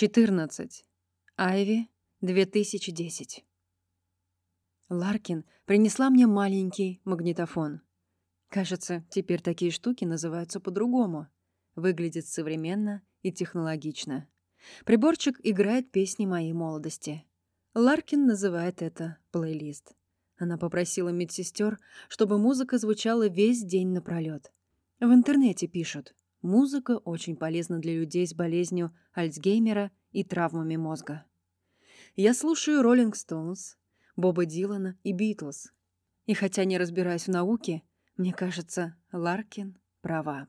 14. Айви, 2010. Ларкин принесла мне маленький магнитофон. Кажется, теперь такие штуки называются по-другому. Выглядит современно и технологично. Приборчик играет песни моей молодости. Ларкин называет это плейлист. Она попросила медсестер, чтобы музыка звучала весь день напролет. В интернете пишут, Музыка очень полезна для людей с болезнью Альцгеймера и травмами мозга. Я слушаю Роллинг Стоунс, Боба Дилана и Битлз. И хотя не разбираюсь в науке, мне кажется, Ларкин права.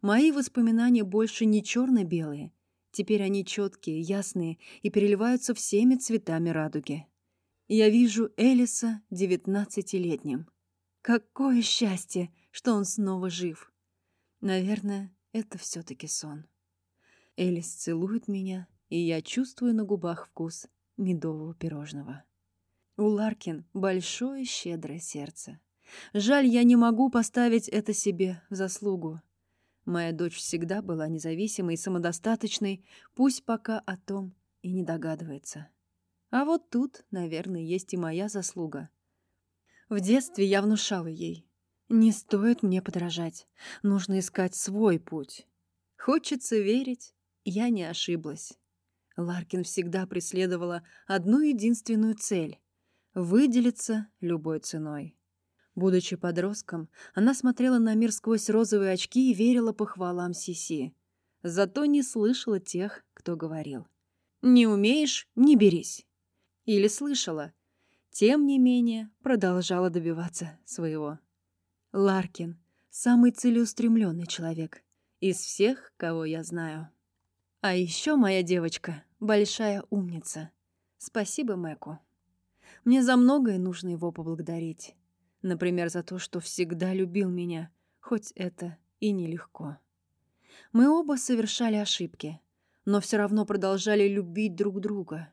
Мои воспоминания больше не черно-белые. Теперь они четкие, ясные и переливаются всеми цветами радуги. Я вижу Элиса девятнадцатилетним. Какое счастье, что он снова жив. Наверное, это все-таки сон. Элис целует меня, и я чувствую на губах вкус медового пирожного. У Ларкин большое щедрое сердце. Жаль, я не могу поставить это себе в заслугу. Моя дочь всегда была независимой и самодостаточной, пусть пока о том и не догадывается. А вот тут, наверное, есть и моя заслуга. В детстве я внушала ей. Не стоит мне подражать. Нужно искать свой путь. Хочется верить, я не ошиблась. Ларкин всегда преследовала одну единственную цель — выделиться любой ценой. Будучи подростком, она смотрела на мир сквозь розовые очки и верила похвалам Сиси. Зато не слышала тех, кто говорил. «Не умеешь — не берись». Или слышала. Тем не менее, продолжала добиваться своего. Ларкин — самый целеустремленный человек из всех, кого я знаю. А еще моя девочка — большая умница. Спасибо Мэку. Мне за многое нужно его поблагодарить. Например, за то, что всегда любил меня, хоть это и нелегко. Мы оба совершали ошибки, но все равно продолжали любить друг друга.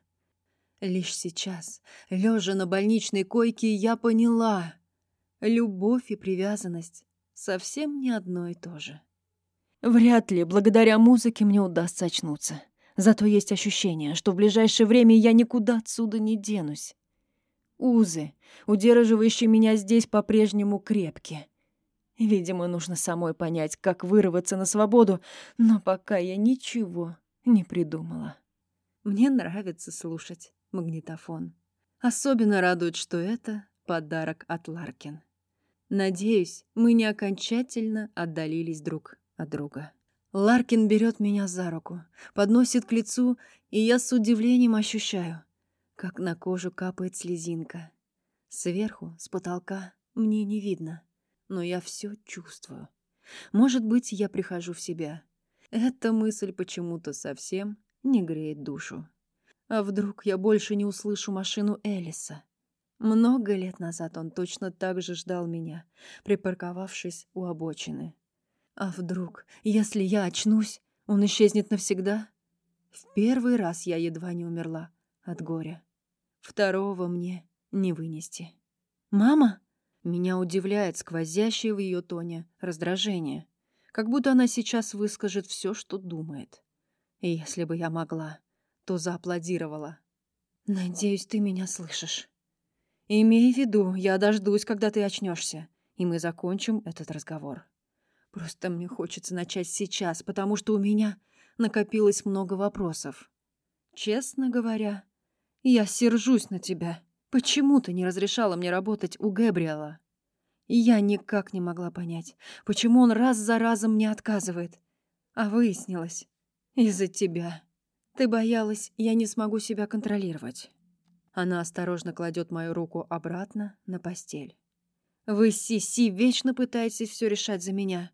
Лишь сейчас, лежа на больничной койке, я поняла — Любовь и привязанность совсем не одно и то же. Вряд ли благодаря музыке мне удастся очнуться. Зато есть ощущение, что в ближайшее время я никуда отсюда не денусь. Узы, удерживающие меня здесь, по-прежнему крепкие. Видимо, нужно самой понять, как вырваться на свободу, но пока я ничего не придумала. Мне нравится слушать магнитофон. Особенно радует, что это подарок от Ларкин. Надеюсь, мы не окончательно отдалились друг от друга. Ларкин берет меня за руку, подносит к лицу, и я с удивлением ощущаю, как на кожу капает слезинка. Сверху, с потолка, мне не видно, но я все чувствую. Может быть, я прихожу в себя. Эта мысль почему-то совсем не греет душу. А вдруг я больше не услышу машину Элиса? Много лет назад он точно так же ждал меня, припарковавшись у обочины. А вдруг, если я очнусь, он исчезнет навсегда? В первый раз я едва не умерла от горя. Второго мне не вынести. «Мама?» Меня удивляет сквозящее в ее тоне раздражение, как будто она сейчас выскажет все, что думает. И если бы я могла, то зааплодировала. «Надеюсь, ты меня слышишь». Имей в виду, я дождусь, когда ты очнешься, и мы закончим этот разговор. Просто мне хочется начать сейчас, потому что у меня накопилось много вопросов. Честно говоря, я сержусь на тебя. Почему ты не разрешала мне работать у Гэбриэла? Я никак не могла понять, почему он раз за разом мне отказывает. А выяснилось, из-за тебя. Ты боялась, я не смогу себя контролировать. Она осторожно кладет мою руку обратно на постель. «Вы, Сиси, вечно пытаетесь все решать за меня.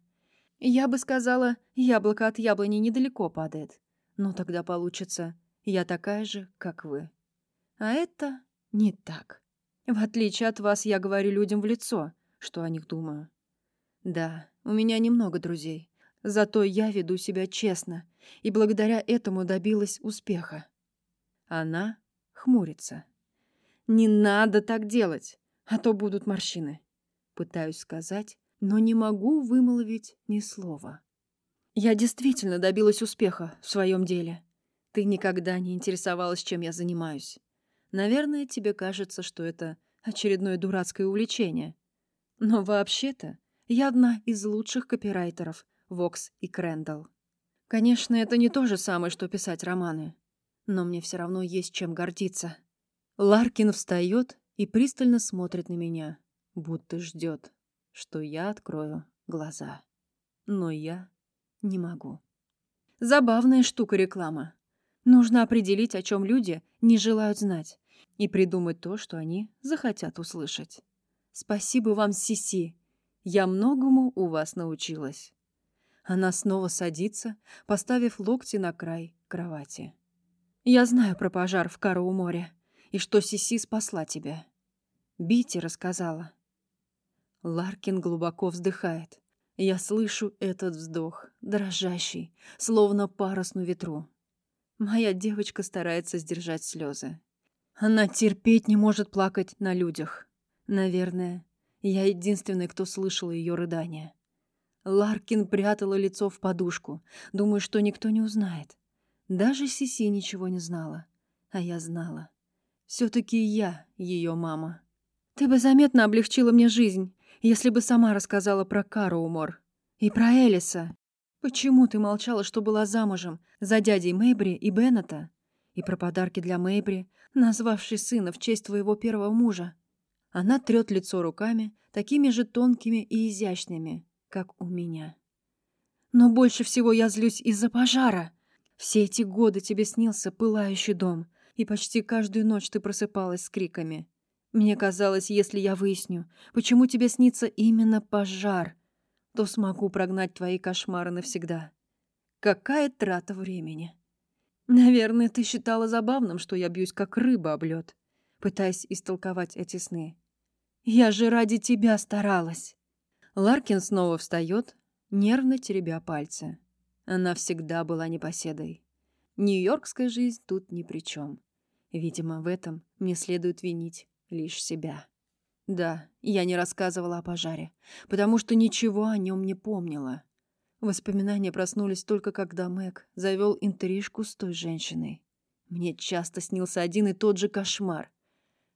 Я бы сказала, яблоко от яблони недалеко падает. Но тогда получится, я такая же, как вы. А это не так. В отличие от вас, я говорю людям в лицо, что о них думаю. Да, у меня немного друзей. Зато я веду себя честно, и благодаря этому добилась успеха. Она хмурится. «Не надо так делать, а то будут морщины». Пытаюсь сказать, но не могу вымолвить ни слова. Я действительно добилась успеха в своем деле. Ты никогда не интересовалась, чем я занимаюсь. Наверное, тебе кажется, что это очередное дурацкое увлечение. Но вообще-то я одна из лучших копирайтеров Вокс и Крэндалл. Конечно, это не то же самое, что писать романы. Но мне все равно есть чем гордиться. Ларкин встает и пристально смотрит на меня, будто ждет, что я открою глаза. Но я не могу. Забавная штука реклама. Нужно определить, о чем люди не желают знать, и придумать то, что они захотят услышать. Спасибо вам, Сиси. Я многому у вас научилась. Она снова садится, поставив локти на край кровати. Я знаю про пожар в Кароу-море и что Сиси спасла тебя. Бити рассказала. Ларкин глубоко вздыхает. Я слышу этот вздох, дрожащий, словно парус на ветру. Моя девочка старается сдержать слезы. Она терпеть не может плакать на людях. Наверное, я единственный, кто слышал ее рыдания. Ларкин прятала лицо в подушку, думая, что никто не узнает. Даже Сиси ничего не знала. А я знала. Все-таки я ее мама. Ты бы заметно облегчила мне жизнь, если бы сама рассказала про Кароумор и про Элиса. Почему ты молчала, что была замужем за дядей Мэйбри и Беннета? И про подарки для Мэйбри, назвавшей сына в честь твоего первого мужа? Она трет лицо руками, такими же тонкими и изящными, как у меня. Но больше всего я злюсь из-за пожара. Все эти годы тебе снился пылающий дом, и почти каждую ночь ты просыпалась с криками. Мне казалось, если я выясню, почему тебе снится именно пожар, то смогу прогнать твои кошмары навсегда. Какая трата времени. Наверное, ты считала забавным, что я бьюсь как рыба об лед, пытаясь истолковать эти сны. Я же ради тебя старалась. Ларкин снова встает, нервно теребя пальцы. Она всегда была непоседой. Нью-Йоркская жизнь тут ни при чем. Видимо, в этом мне следует винить лишь себя. Да, я не рассказывала о пожаре, потому что ничего о нем не помнила. Воспоминания проснулись только когда Мэг завел интрижку с той женщиной. Мне часто снился один и тот же кошмар.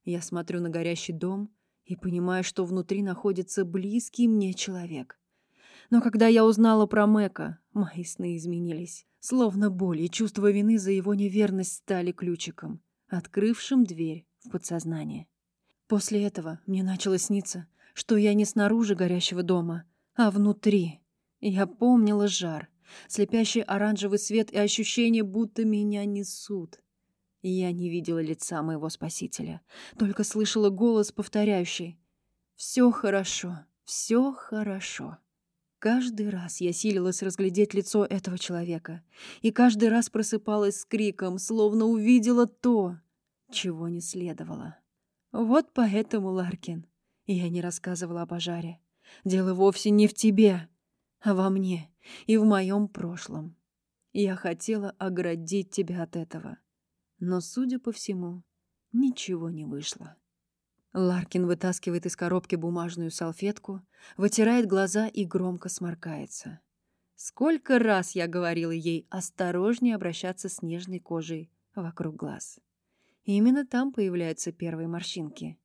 Я смотрю на горящий дом и понимаю, что внутри находится близкий мне человек. Но когда я узнала про Мэка, мои сны изменились. Словно боль и чувство вины за его неверность стали ключиком, открывшим дверь в подсознание. После этого мне начало сниться, что я не снаружи горящего дома, а внутри. Я помнила жар, слепящий оранжевый свет и ощущение, будто меня несут. Я не видела лица моего спасителя, только слышала голос, повторяющий «Все хорошо, все хорошо». Каждый раз я силилась разглядеть лицо этого человека, и каждый раз просыпалась с криком, словно увидела то, чего не следовало. Вот поэтому, Ларкин, я не рассказывала о пожаре. Дело вовсе не в тебе, а во мне и в моем прошлом. Я хотела оградить тебя от этого. Но, судя по всему, ничего не вышло. Ларкин вытаскивает из коробки бумажную салфетку, вытирает глаза и громко сморкается. Сколько раз я говорила ей осторожнее обращаться с нежной кожей вокруг глаз. Именно там появляются первые морщинки.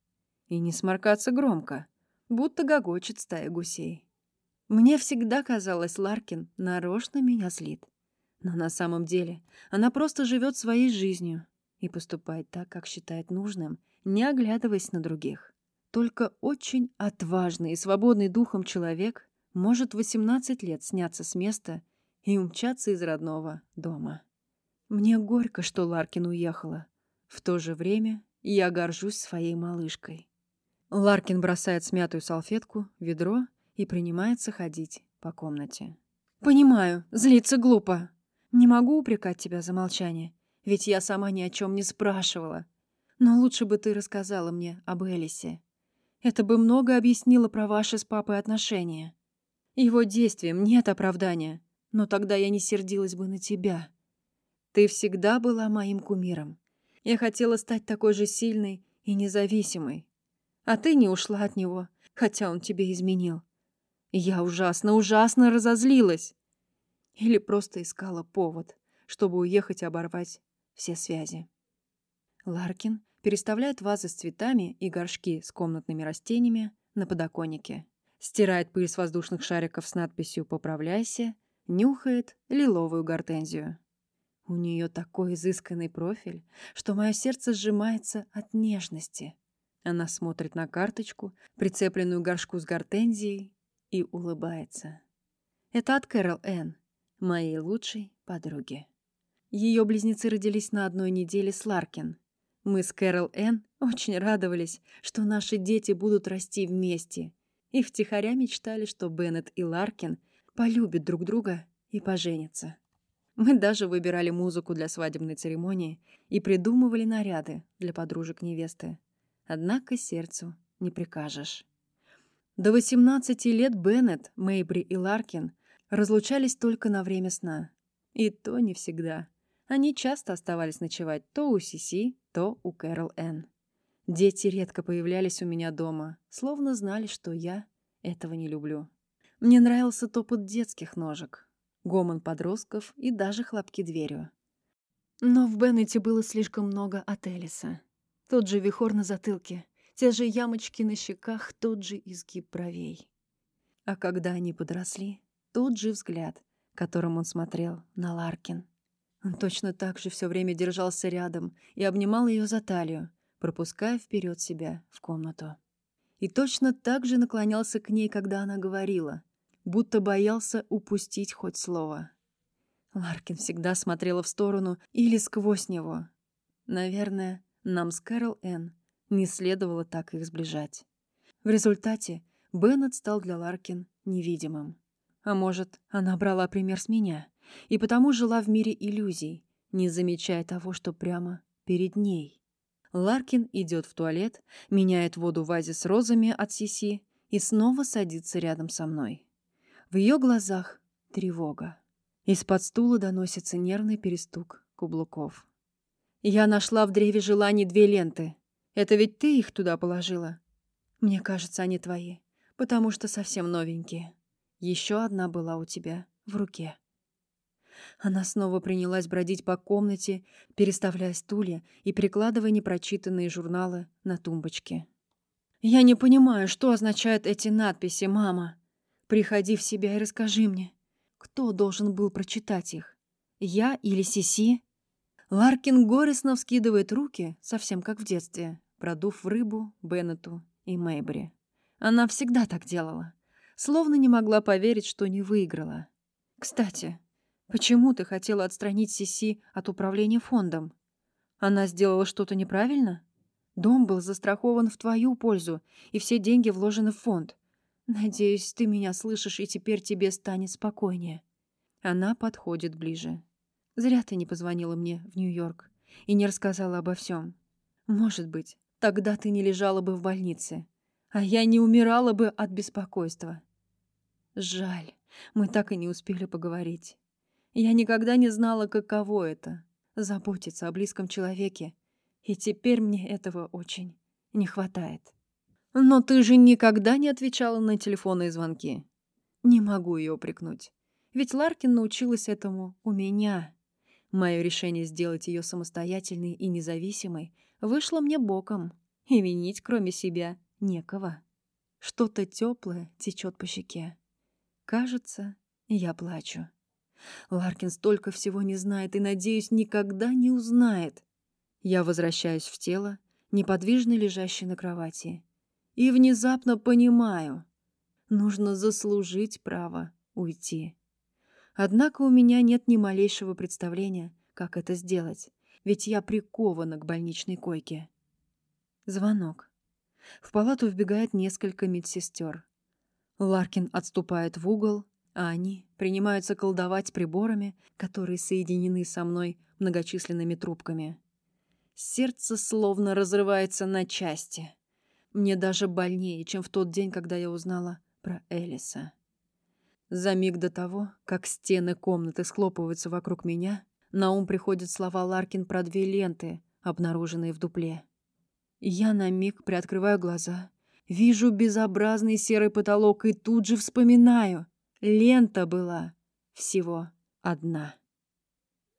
И не сморкаться громко, будто гогочет стая гусей. Мне всегда казалось, Ларкин нарочно меня злит. Но на самом деле она просто живет своей жизнью и поступает так, как считает нужным, не оглядываясь на других. Только очень отважный и свободный духом человек может в 18 лет сняться с места и умчаться из родного дома. Мне горько, что Ларкин уехала, в то же время я горжусь своей малышкой. Ларкин бросает смятую салфетку ведро и принимается ходить по комнате. «Понимаю, злиться глупо. Не могу упрекать тебя за молчание, ведь я сама ни о чем не спрашивала. Но лучше бы ты рассказала мне об Элисе. Это бы много объяснило про ваши с папой отношения. Его действиям нет оправдания, но тогда я не сердилась бы на тебя. Ты всегда была моим кумиром, я хотела стать такой же сильной и независимой. А ты не ушла от него, хотя он тебе изменил. Я ужасно, ужасно разозлилась. Или просто искала повод, чтобы уехать и оборвать все связи. Ларкин переставляет вазы с цветами и горшки с комнатными растениями на подоконнике, стирает пыль с воздушных шариков с надписью «Поправляйся», нюхает лиловую гортензию. У нее такой изысканный профиль, что мое сердце сжимается от нежности. Она смотрит на карточку, прицепленную горшку с гортензией, и улыбается. Это от Кэрол Энн, моей лучшей подруги. Ее близнецы родились на одной неделе с Ларкин. Мы с Кэрол Энн очень радовались, что наши дети будут расти вместе, и втихаря мечтали, что Беннет и Ларкин полюбят друг друга и поженятся. Мы даже выбирали музыку для свадебной церемонии и придумывали наряды для подружек невесты. Однако сердцу не прикажешь. До 18 лет Беннет, Мейбри и Ларкин разлучались только на время сна. И то не всегда. Они часто оставались ночевать то у Сиси, то у Кэрол Энн. Дети редко появлялись у меня дома, словно знали, что я этого не люблю. Мне нравился топот детских ножек, гомон подростков и даже хлопки дверью. Но в Беннете было слишком много от Элиса. Тот же вихор на затылке, те же ямочки на щеках, тот же изгиб бровей. А когда они подросли, тот же взгляд, которым он смотрел на Ларкин. Он точно так же все время держался рядом и обнимал ее за талию, пропуская вперед себя в комнату. И точно так же наклонялся к ней, когда она говорила, будто боялся упустить хоть слово. Ларкин всегда смотрела в сторону или сквозь него. Наверное, нам с Кэрол Энн не следовало так их сближать. В результате Беннет стал для Ларкин невидимым. А может, она брала пример с меня и потому жила в мире иллюзий, не замечая того, что прямо перед ней. Ларкин идет в туалет, меняет воду в вазе с розами от Сиси и снова садится рядом со мной. В ее глазах тревога. Из-под стула доносится нервный перестук каблуков. Я нашла в древе желаний две ленты. Это ведь ты их туда положила? Мне кажется, они твои, потому что совсем новенькие. Еще одна была у тебя в руке. Она снова принялась бродить по комнате, переставляя стулья и перекладывая непрочитанные журналы на тумбочке. «Я не понимаю, что означают эти надписи, мама. Приходи в себя и расскажи мне, кто должен был прочитать их? Я или Сиси?» Ларкин горестно вскидывает руки, совсем как в детстве, продув рыбу Беннету и Мэйбри. Она всегда так делала, словно не могла поверить, что не выиграла. «Кстати, почему ты хотела отстранить Сиси от управления фондом? Она сделала что-то неправильно? Дом был застрахован в твою пользу, и все деньги вложены в фонд. Надеюсь, ты меня слышишь, и теперь тебе станет спокойнее». Она подходит ближе. Зря ты не позвонила мне в Нью-Йорк и не рассказала обо всем. Может быть, тогда ты не лежала бы в больнице, а я не умирала бы от беспокойства. Жаль, мы так и не успели поговорить. Я никогда не знала, каково это — заботиться о близком человеке, и теперь мне этого очень не хватает. Но ты же никогда не отвечала на телефонные звонки. Не могу ее упрекнуть. Ведь Ларкин научилась этому у меня. Мое решение сделать ее самостоятельной и независимой вышло мне боком, и винить кроме себя некого. Что-то теплое течет по щеке. Кажется, я плачу. Ларкин столько всего не знает и, надеюсь, никогда не узнает. Я возвращаюсь в тело, неподвижно лежащее на кровати, и внезапно понимаю, нужно заслужить право уйти. Однако у меня нет ни малейшего представления, как это сделать, ведь я прикована к больничной койке. Звонок. В палату вбегает несколько медсестер. Ларкин отступает в угол, а они принимаются колдовать приборами, которые соединены со мной многочисленными трубками. Сердце словно разрывается на части. Мне даже больнее, чем в тот день, когда я узнала про Элиса. За миг до того, как стены комнаты схлопываются вокруг меня, на ум приходят слова Ларкин про две ленты, обнаруженные в дупле. Я на миг приоткрываю глаза, вижу безобразный серый потолок и тут же вспоминаю. Лента была всего одна.